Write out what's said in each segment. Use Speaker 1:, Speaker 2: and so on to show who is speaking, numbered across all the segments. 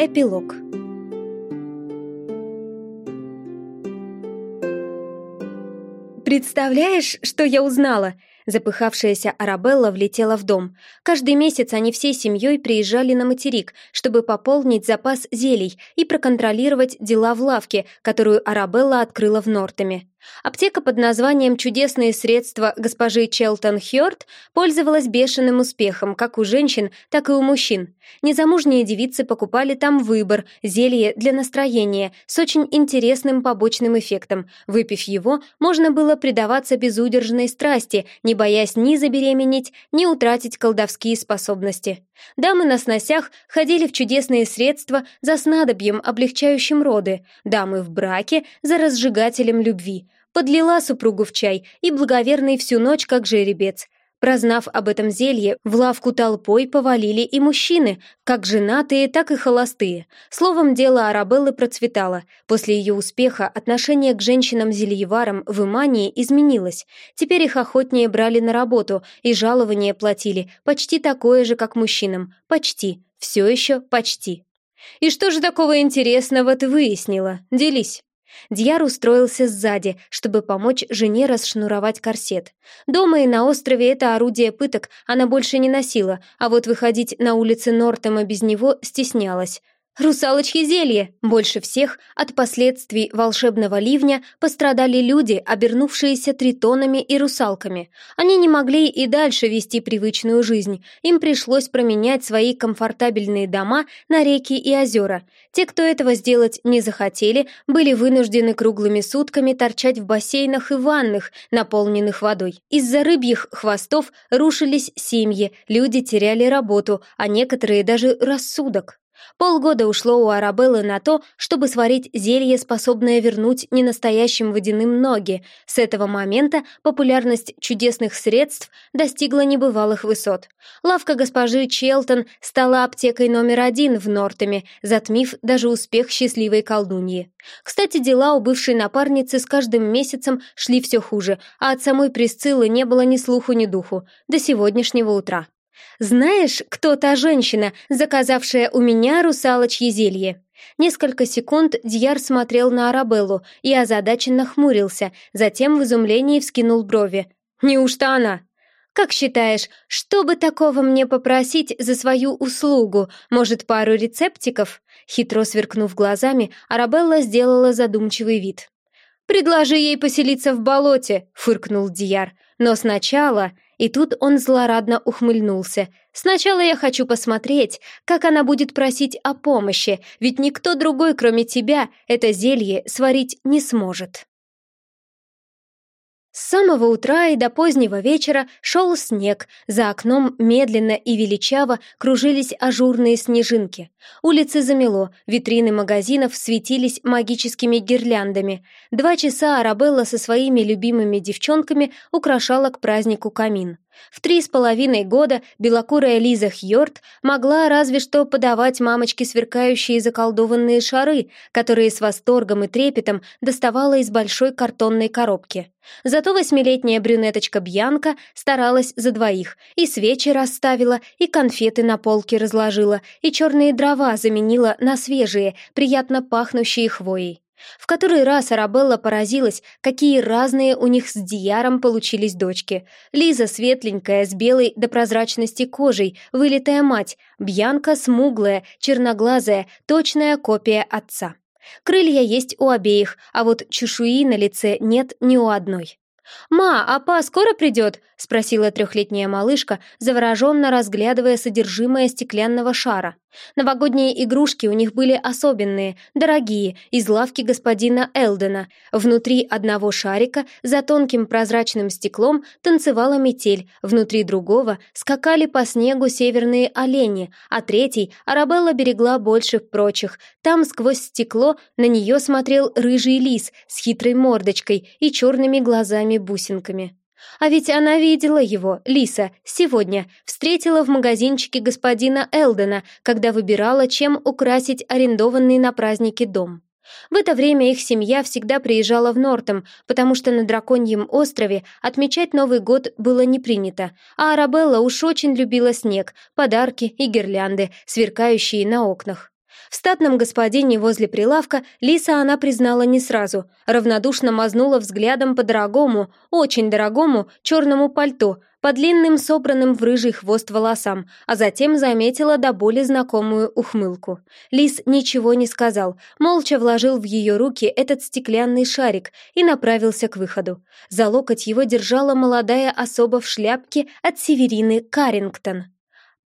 Speaker 1: Эпилог «Представляешь, что я узнала?» Запыхавшаяся Арабелла влетела в дом. Каждый месяц они всей семьей приезжали на материк, чтобы пополнить запас зелий и проконтролировать дела в лавке, которую Арабелла открыла в Нортами. Аптека под названием «Чудесные средства госпожи Челтон Хёрд» пользовалась бешеным успехом как у женщин, так и у мужчин. Незамужние девицы покупали там выбор, зелье для настроения с очень интересным побочным эффектом. Выпив его, можно было предаваться безудержной страсти, не боясь ни забеременеть, ни утратить колдовские способности. Дамы на сносях ходили в чудесные средства за снадобьем, облегчающим роды, дамы в браке за разжигателем любви. Подлила супругу в чай и благоверный всю ночь как жеребец. Прознав об этом зелье, в лавку толпой повалили и мужчины, как женатые, так и холостые. Словом, дело Арабеллы процветало. После ее успеха отношение к женщинам-зельеварам в Имании изменилось. Теперь их охотнее брали на работу и жалование платили, почти такое же, как мужчинам. Почти. Все еще почти. «И что же такого интересного ты выяснила? Делись!» Дьяр устроился сзади, чтобы помочь жене расшнуровать корсет. Дома и на острове это орудие пыток она больше не носила, а вот выходить на улицы Нортема без него стеснялась. Русалочье зелье! Больше всех от последствий волшебного ливня пострадали люди, обернувшиеся тритонами и русалками. Они не могли и дальше вести привычную жизнь. Им пришлось променять свои комфортабельные дома на реки и озера. Те, кто этого сделать не захотели, были вынуждены круглыми сутками торчать в бассейнах и ваннах, наполненных водой. Из-за рыбьих хвостов рушились семьи, люди теряли работу, а некоторые даже рассудок. Полгода ушло у Арабеллы на то, чтобы сварить зелье, способное вернуть ненастоящим водяным ноги. С этого момента популярность чудесных средств достигла небывалых высот. Лавка госпожи Челтон стала аптекой номер один в Нортеме, затмив даже успех счастливой колдуньи. Кстати, дела у бывшей напарницы с каждым месяцем шли все хуже, а от самой Присциллы не было ни слуху, ни духу. До сегодняшнего утра. «Знаешь, кто та женщина, заказавшая у меня русалочье зелье?» Несколько секунд Дьяр смотрел на Арабеллу и озадаченно хмурился, затем в изумлении вскинул брови. «Неужто она?» «Как считаешь, что бы такого мне попросить за свою услугу? Может, пару рецептиков?» Хитро сверкнув глазами, Арабелла сделала задумчивый вид. «Предложи ей поселиться в болоте», — фыркнул Дияр. «Но сначала...» И тут он злорадно ухмыльнулся. «Сначала я хочу посмотреть, как она будет просить о помощи, ведь никто другой, кроме тебя, это зелье сварить не сможет». С самого утра и до позднего вечера шел снег, за окном медленно и величаво кружились ажурные снежинки. Улицы замело, витрины магазинов светились магическими гирляндами. Два часа Арабелла со своими любимыми девчонками украшала к празднику камин. В три с половиной года белокурая Лиза Хьорт могла разве что подавать мамочке сверкающие заколдованные шары, которые с восторгом и трепетом доставала из большой картонной коробки. Зато восьмилетняя брюнеточка Бьянка старалась за двоих, и свечи расставила, и конфеты на полке разложила, и черные дрова заменила на свежие, приятно пахнущие хвоей. В который раз Арабелла поразилась, какие разные у них с Дияром получились дочки. Лиза светленькая, с белой до прозрачности кожей, вылитая мать, Бьянка смуглая, черноглазая, точная копия отца. Крылья есть у обеих, а вот чешуи на лице нет ни у одной. «Ма, а па скоро придет?» — спросила трехлетняя малышка, завороженно разглядывая содержимое стеклянного шара. Новогодние игрушки у них были особенные, дорогие, из лавки господина Элдена. Внутри одного шарика, за тонким прозрачным стеклом, танцевала метель, внутри другого скакали по снегу северные олени, а третий Арабелла берегла больше прочих. Там сквозь стекло на нее смотрел рыжий лис с хитрой мордочкой и черными глазами-бусинками. А ведь она видела его, Лиса, сегодня, встретила в магазинчике господина Элдена, когда выбирала, чем украсить арендованный на праздники дом. В это время их семья всегда приезжала в Нортом, потому что на Драконьем острове отмечать Новый год было не принято, а Арабелла уж очень любила снег, подарки и гирлянды, сверкающие на окнах. В статном господине возле прилавка Лиса она признала не сразу, равнодушно мазнула взглядом по дорогому, очень дорогому черному пальто, по длинным собранным в рыжий хвост волосам, а затем заметила до боли знакомую ухмылку. Лис ничего не сказал, молча вложил в ее руки этот стеклянный шарик и направился к выходу. За локоть его держала молодая особа в шляпке от Северины Карингтон.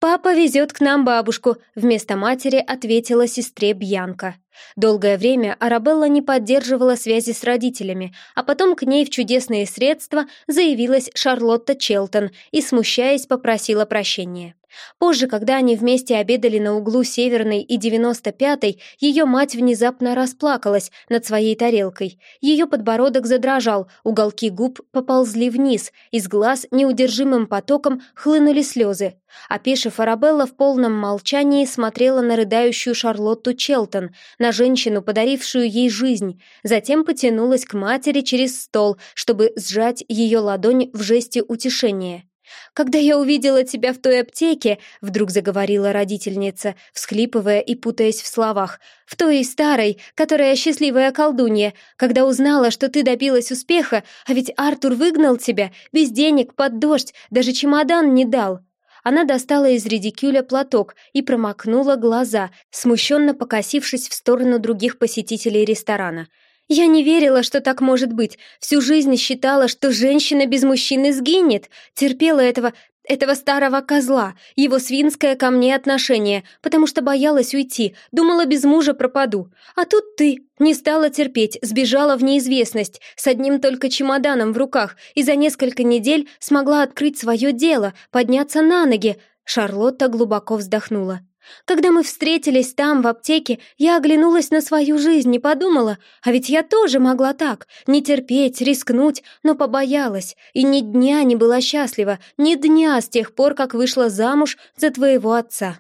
Speaker 1: «Папа везет к нам бабушку», — вместо матери ответила сестре Бьянка. Долгое время Арабелла не поддерживала связи с родителями, а потом к ней в чудесные средства заявилась Шарлотта Челтон и, смущаясь, попросила прощения. Позже, когда они вместе обедали на углу Северной и 95-й, ее мать внезапно расплакалась над своей тарелкой. Ее подбородок задрожал, уголки губ поползли вниз, из глаз неудержимым потоком хлынули слезы. Опешив, Арабелла в полном молчании смотрела на рыдающую Шарлотту Челтон, на женщину, подарившую ей жизнь, затем потянулась к матери через стол, чтобы сжать ее ладонь в жесте утешения. «Когда я увидела тебя в той аптеке», — вдруг заговорила родительница, всхлипывая и путаясь в словах, «в той старой, которая счастливая колдунья, когда узнала, что ты добилась успеха, а ведь Артур выгнал тебя, без денег, под дождь, даже чемодан не дал». Она достала из редикюля платок и промокнула глаза, смущенно покосившись в сторону других посетителей ресторана — я не верила, что так может быть. Всю жизнь считала, что женщина без мужчины сгинет. Терпела этого... этого старого козла, его свинское ко мне отношение, потому что боялась уйти, думала, без мужа пропаду. А тут ты. Не стала терпеть, сбежала в неизвестность, с одним только чемоданом в руках, и за несколько недель смогла открыть свое дело, подняться на ноги. Шарлотта глубоко вздохнула. Когда мы встретились там, в аптеке, я оглянулась на свою жизнь и подумала, а ведь я тоже могла так, не терпеть, рискнуть, но побоялась, и ни дня не была счастлива, ни дня с тех пор, как вышла замуж за твоего отца.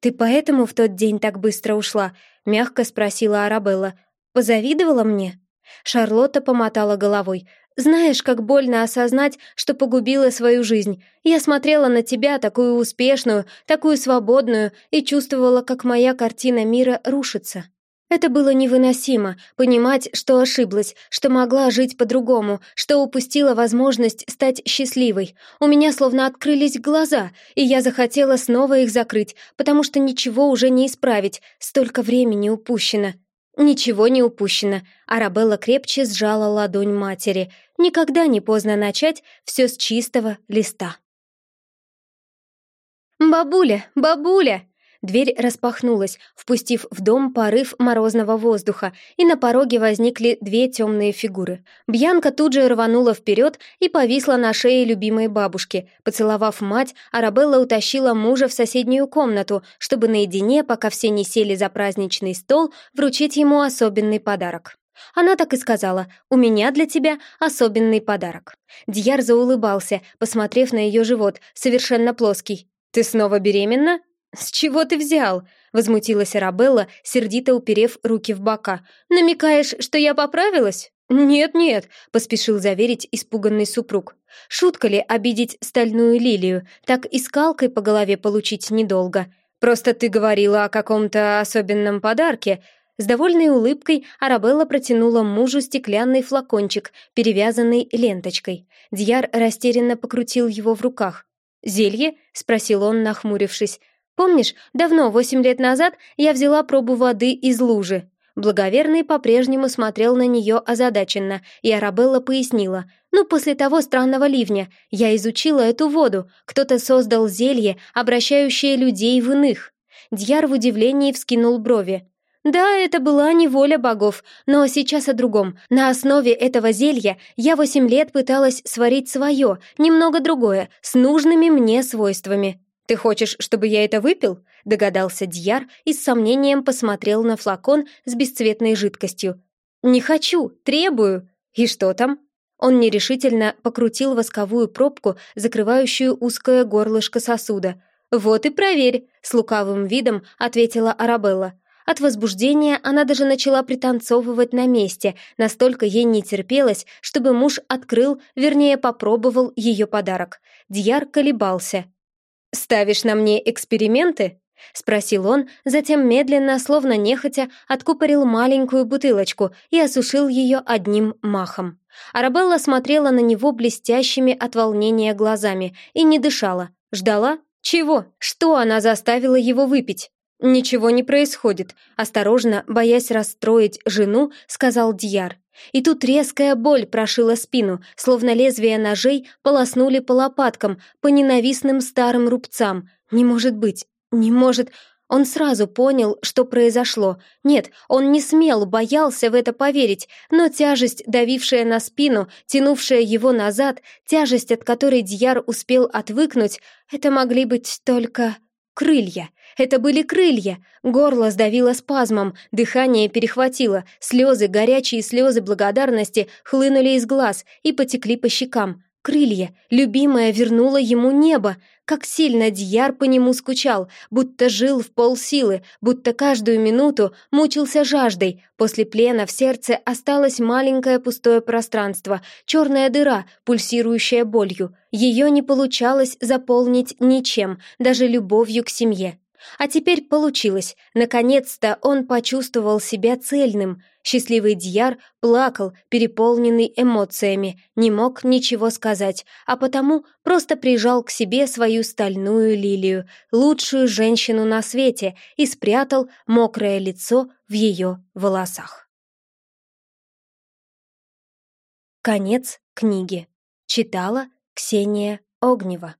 Speaker 1: «Ты поэтому в тот день так быстро ушла?» — мягко спросила Арабелла. «Позавидовала мне?» Шарлотта помотала головой. Знаешь, как больно осознать, что погубила свою жизнь. Я смотрела на тебя, такую успешную, такую свободную, и чувствовала, как моя картина мира рушится. Это было невыносимо, понимать, что ошиблась, что могла жить по-другому, что упустила возможность стать счастливой. У меня словно открылись глаза, и я захотела снова их закрыть, потому что ничего уже не исправить, столько времени упущено. Ничего не упущено. Арабелла крепче сжала ладонь матери. Никогда не поздно начать все с чистого листа. «Бабуля! Бабуля!» Дверь распахнулась, впустив в дом порыв морозного воздуха, и на пороге возникли две темные фигуры. Бьянка тут же рванула вперед и повисла на шее любимой бабушки. Поцеловав мать, Арабелла утащила мужа в соседнюю комнату, чтобы наедине, пока все не сели за праздничный стол, вручить ему особенный подарок. Она так и сказала «У меня для тебя особенный подарок». Дьяр заулыбался, посмотрев на ее живот, совершенно плоский. «Ты снова беременна?» «С чего ты взял?» — возмутилась Арабелла, сердито уперев руки в бока. «Намекаешь, что я поправилась?» «Нет-нет», — поспешил заверить испуганный супруг. «Шутка ли обидеть стальную лилию? Так и скалкой по голове получить недолго. Просто ты говорила о каком-то особенном подарке». С довольной улыбкой Арабелла протянула мужу стеклянный флакончик, перевязанный ленточкой. Дьяр растерянно покрутил его в руках. «Зелье?» — спросил он, нахмурившись. Помнишь, давно, восемь лет назад, я взяла пробу воды из лужи?» Благоверный по-прежнему смотрел на нее озадаченно, и Арабелла пояснила. «Ну, после того странного ливня я изучила эту воду. Кто-то создал зелье, обращающее людей в иных». Дьяр в удивлении вскинул брови. «Да, это была не воля богов, но сейчас о другом. На основе этого зелья я восемь лет пыталась сварить свое, немного другое, с нужными мне свойствами. «Ты хочешь, чтобы я это выпил?» — догадался Дьяр и с сомнением посмотрел на флакон с бесцветной жидкостью. «Не хочу, требую!» «И что там?» Он нерешительно покрутил восковую пробку, закрывающую узкое горлышко сосуда. «Вот и проверь!» — с лукавым видом ответила Арабелла. От возбуждения она даже начала пританцовывать на месте, настолько ей не терпелось, чтобы муж открыл, вернее, попробовал ее подарок. Дьяр колебался — «Ставишь на мне эксперименты?» — спросил он, затем медленно, словно нехотя, откупорил маленькую бутылочку и осушил ее одним махом. Арабелла смотрела на него блестящими от волнения глазами и не дышала. Ждала? Чего? Что она заставила его выпить? «Ничего не происходит», — осторожно, боясь расстроить жену, сказал Дьяр. И тут резкая боль прошила спину, словно лезвия ножей полоснули по лопаткам, по ненавистным старым рубцам. «Не может быть! Не может...» Он сразу понял, что произошло. Нет, он не смел, боялся в это поверить, но тяжесть, давившая на спину, тянувшая его назад, тяжесть, от которой Дьяр успел отвыкнуть, это могли быть только крылья. Это были крылья. Горло сдавило спазмом, дыхание перехватило, слезы, горячие слезы благодарности хлынули из глаз и потекли по щекам. Крылья, любимая, вернула ему небо. Как сильно Дьяр по нему скучал, будто жил в полсилы, будто каждую минуту мучился жаждой. После плена в сердце осталось маленькое пустое пространство, черная дыра, пульсирующая болью. Ее не получалось заполнить ничем, даже любовью к семье. А теперь получилось. Наконец-то он почувствовал себя цельным. Счастливый Дьяр плакал, переполненный эмоциями, не мог ничего сказать, а потому просто прижал к себе свою стальную лилию, лучшую женщину на свете, и спрятал мокрое лицо в ее волосах. Конец книги. Читала Ксения Огнева.